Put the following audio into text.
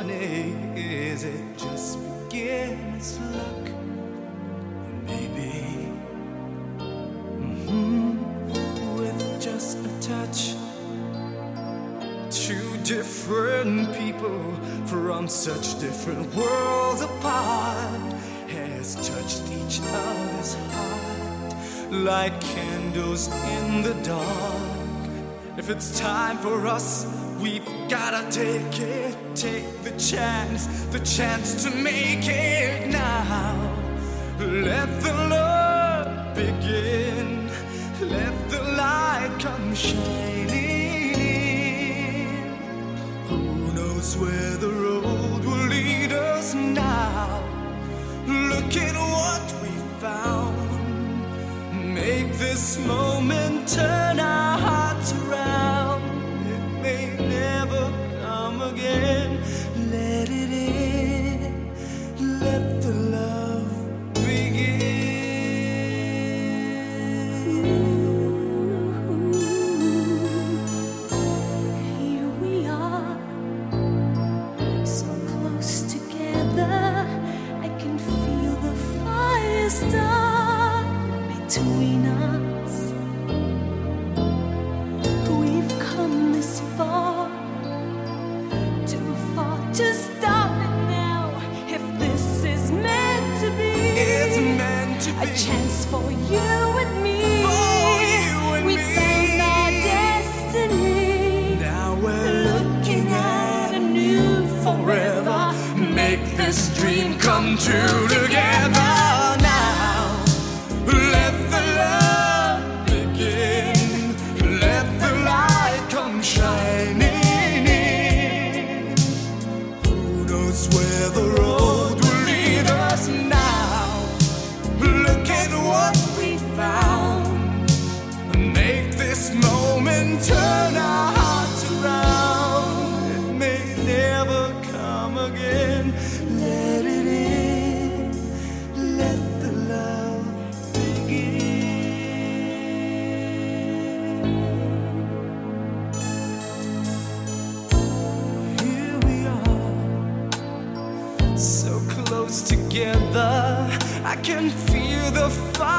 Is it just beginner's luck? Maybe mhm, with just a touch. Two different people from such different worlds apart has touched each other's heart like candles in the dark. If it's time for us, we've gotta take it, take the chance, the chance to make it now. Let the love begin, let the light come shining in. Who knows where the road will lead us now? Look at what we found. Make this moment turn our a chance for you and me. You and we me. found our destiny. Now we're Looking at a new forever. Make this dream come true together now. Let the love begin. Let the light come shining in. Who knows where the road turn our hearts around. It may never come again. Let it in. Let the love begin. Here we are, so close together. I can feel the fire.